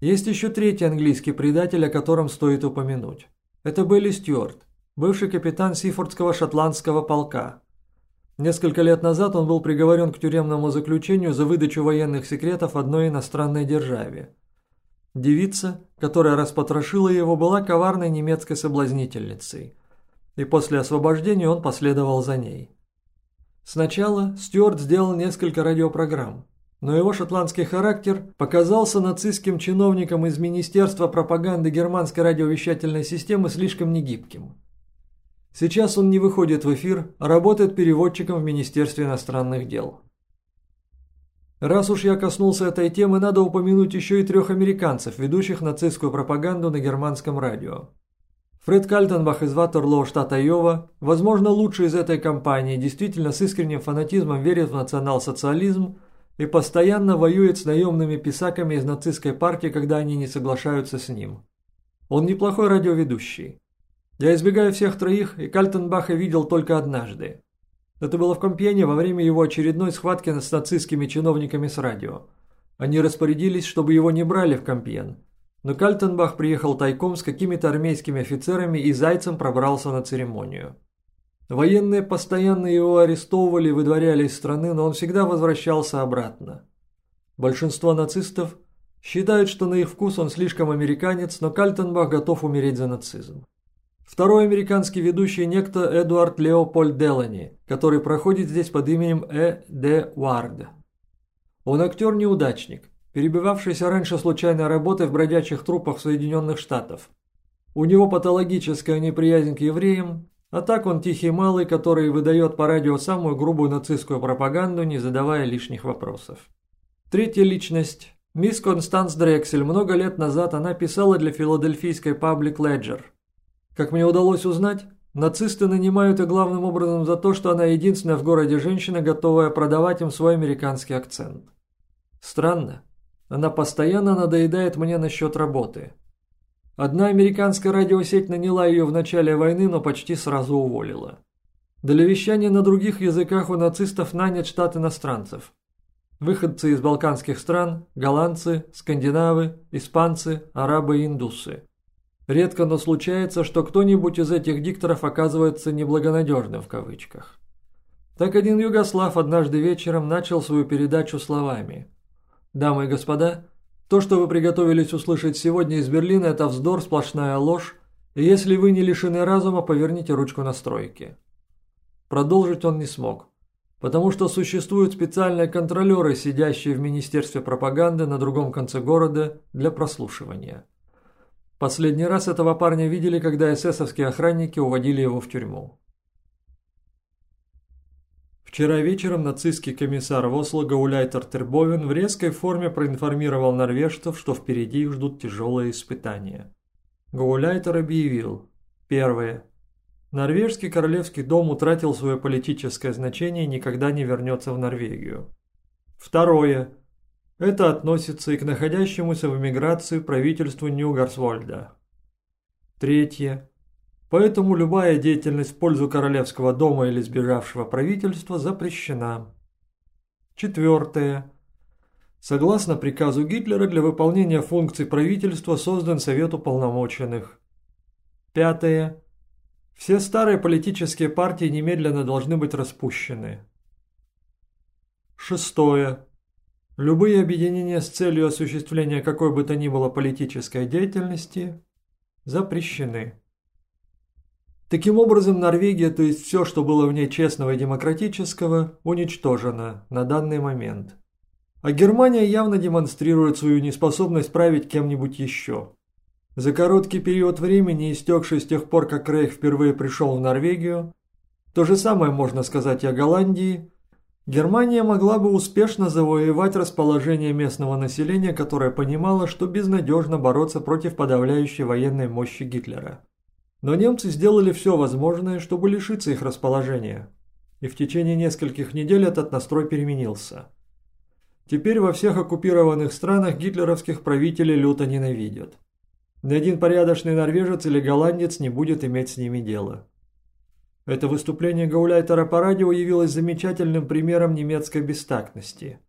Есть еще третий английский предатель, о котором стоит упомянуть. Это Белли Стюарт, бывший капитан Сифордского шотландского полка. Несколько лет назад он был приговорен к тюремному заключению за выдачу военных секретов одной иностранной державе. Девица, которая распотрошила его, была коварной немецкой соблазнительницей, и после освобождения он последовал за ней. Сначала Стюарт сделал несколько радиопрограмм, но его шотландский характер показался нацистским чиновникам из Министерства пропаганды германской радиовещательной системы слишком негибким. Сейчас он не выходит в эфир, а работает переводчиком в Министерстве иностранных дел. Раз уж я коснулся этой темы, надо упомянуть еще и трех американцев, ведущих нацистскую пропаганду на германском радио. Фред Кальтенбах из Ватерлоо, штата Айова, возможно, лучший из этой компании, действительно с искренним фанатизмом верит в национал-социализм и постоянно воюет с наемными писаками из нацистской партии, когда они не соглашаются с ним. Он неплохой радиоведущий. Я избегаю всех троих, и Кальтенбаха видел только однажды. Это было в Компьене во время его очередной схватки с нацистскими чиновниками с радио. Они распорядились, чтобы его не брали в Компьен. Но Кальтенбах приехал тайком с какими-то армейскими офицерами и зайцем пробрался на церемонию. Военные постоянно его арестовывали и выдворяли из страны, но он всегда возвращался обратно. Большинство нацистов считают, что на их вкус он слишком американец, но Кальтенбах готов умереть за нацизм. Второй американский ведущий некто Эдуард Леопольд Делани, который проходит здесь под именем Э. Д. Уард. Он актер-неудачник, перебивавшийся раньше случайной работой в бродячих трупах Соединенных Штатов. У него патологическая неприязнь к евреям, а так он тихий малый, который выдает по радио самую грубую нацистскую пропаганду, не задавая лишних вопросов. Третья личность – мисс Констанс Дрексель. Много лет назад она писала для филадельфийской Public Ledger – как мне удалось узнать, нацисты нанимают ее главным образом за то, что она единственная в городе женщина, готовая продавать им свой американский акцент. Странно. Она постоянно надоедает мне насчет работы. Одна американская радиосеть наняла ее в начале войны, но почти сразу уволила. Для вещания на других языках у нацистов нанят штат иностранцев. Выходцы из балканских стран, голландцы, скандинавы, испанцы, арабы и индусы. Редко, но случается, что кто-нибудь из этих дикторов оказывается «неблагонадежным» в кавычках. Так один югослав однажды вечером начал свою передачу словами. «Дамы и господа, то, что вы приготовились услышать сегодня из Берлина, это вздор, сплошная ложь, и если вы не лишены разума, поверните ручку настройки». Продолжить он не смог, потому что существуют специальные контролеры, сидящие в Министерстве пропаганды на другом конце города для прослушивания. Последний раз этого парня видели, когда эсэсовские охранники уводили его в тюрьму. Вчера вечером нацистский комиссар в Осло Гауляйтер Тербовен в резкой форме проинформировал норвежцев, что впереди их ждут тяжелые испытания. Гауляйтер объявил. Первое. Норвежский королевский дом утратил свое политическое значение и никогда не вернется в Норвегию. Второе. Это относится и к находящемуся в эмиграции правительству Нью-Гарсвольда. Третье. Поэтому любая деятельность в пользу королевского дома или сбежавшего правительства запрещена. Четвертое. Согласно приказу Гитлера, для выполнения функций правительства создан Совет уполномоченных. Пятое. Все старые политические партии немедленно должны быть распущены. Шестое. Любые объединения с целью осуществления какой бы то ни было политической деятельности запрещены. Таким образом, Норвегия, то есть все, что было в ней честного и демократического, уничтожено на данный момент. А Германия явно демонстрирует свою неспособность править кем-нибудь еще. За короткий период времени, истекший с тех пор, как Рейх впервые пришел в Норвегию, то же самое можно сказать и о Голландии – Германия могла бы успешно завоевать расположение местного населения, которое понимало, что безнадежно бороться против подавляющей военной мощи Гитлера. Но немцы сделали все возможное, чтобы лишиться их расположения. И в течение нескольких недель этот настрой переменился. Теперь во всех оккупированных странах гитлеровских правителей люто ненавидят. Ни один порядочный норвежец или голландец не будет иметь с ними дела. Это выступление Гауляйтера по радио явилось замечательным примером немецкой бестактности.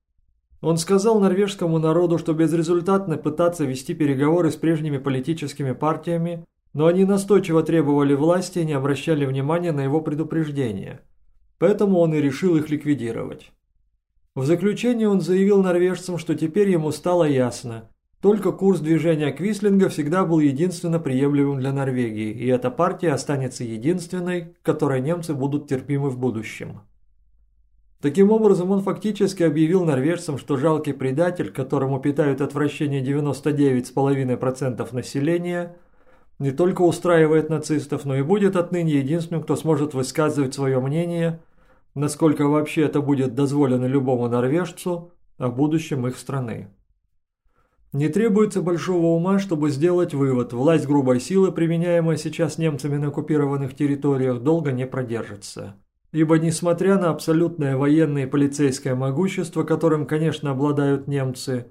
Он сказал норвежскому народу, что безрезультатно пытаться вести переговоры с прежними политическими партиями, но они настойчиво требовали власти и не обращали внимания на его предупреждения. Поэтому он и решил их ликвидировать. В заключение он заявил норвежцам, что теперь ему стало ясно, только курс движения Квислинга всегда был единственно приемлемым для Норвегии, и эта партия останется единственной, которой немцы будут терпимы в будущем. Таким образом, он фактически объявил норвежцам, что жалкий предатель, которому питают отвращение 99,5% населения, не только устраивает нацистов, но и будет отныне единственным, кто сможет высказывать свое мнение, насколько вообще это будет дозволено любому норвежцу, о будущем их страны. Не требуется большого ума, чтобы сделать вывод, власть грубой силы, применяемая сейчас немцами на оккупированных территориях, долго не продержится. Ибо несмотря на абсолютное военное и полицейское могущество, которым, конечно, обладают немцы,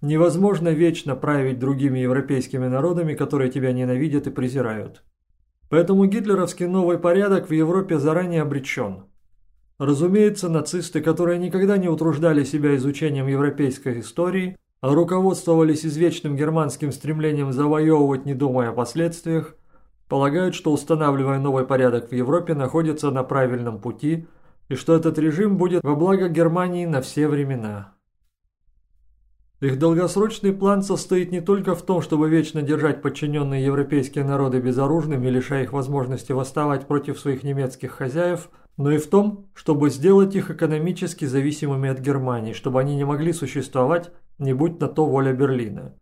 невозможно вечно править другими европейскими народами, которые тебя ненавидят и презирают. Поэтому гитлеровский новый порядок в Европе заранее обречен. Разумеется, нацисты, которые никогда не утруждали себя изучением европейской истории, а руководствовались извечным германским стремлением завоевывать, не думая о последствиях, полагают, что устанавливая новый порядок в Европе находится на правильном пути и что этот режим будет во благо Германии на все времена. Их долгосрочный план состоит не только в том, чтобы вечно держать подчиненные европейские народы безоружными, лишая их возможности восставать против своих немецких хозяев, но и в том, чтобы сделать их экономически зависимыми от Германии, чтобы они не могли существовать не будь на то воля Берлина.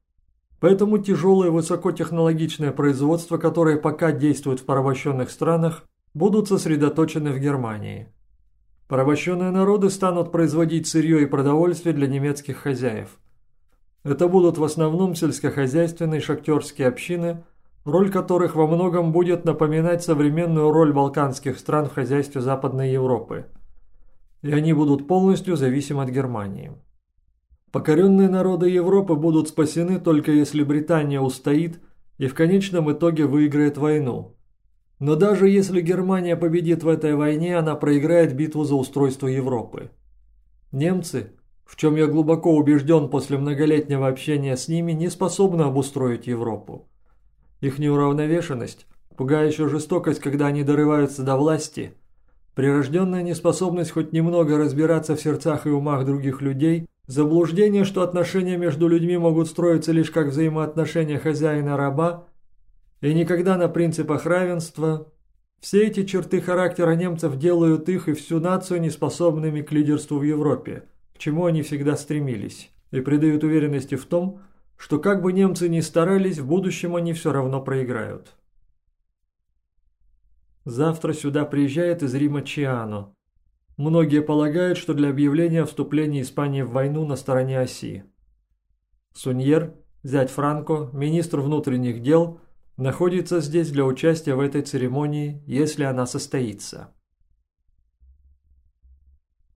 Поэтому тяжелое высокотехнологичное производство, которое пока действует в порабощенных странах, будут сосредоточены в Германии. Порабощенные народы станут производить сырье и продовольствие для немецких хозяев. Это будут в основном сельскохозяйственные шахтерские общины, роль которых во многом будет напоминать современную роль балканских стран в хозяйстве Западной Европы. И они будут полностью зависимы от Германии. Покоренные народы Европы будут спасены только если Британия устоит и в конечном итоге выиграет войну. Но даже если Германия победит в этой войне, она проиграет битву за устройство Европы. Немцы, в чем я глубоко убежден после многолетнего общения с ними, не способны обустроить Европу. Их неуравновешенность, пугающая жестокость, когда они дорываются до власти, прирожденная неспособность хоть немного разбираться в сердцах и умах других людей – Заблуждение, что отношения между людьми могут строиться лишь как взаимоотношения хозяина-раба и никогда на принципах равенства, все эти черты характера немцев делают их и всю нацию неспособными к лидерству в Европе, к чему они всегда стремились, и придают уверенности в том, что как бы немцы ни старались, в будущем они все равно проиграют. Завтра сюда приезжает из Рима Чиано, Многие полагают, что для объявления вступления Испании в войну на стороне оси. Суньер, зять Франко, министр внутренних дел, находится здесь для участия в этой церемонии, если она состоится.